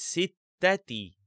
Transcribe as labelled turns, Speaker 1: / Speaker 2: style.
Speaker 1: c'est tati.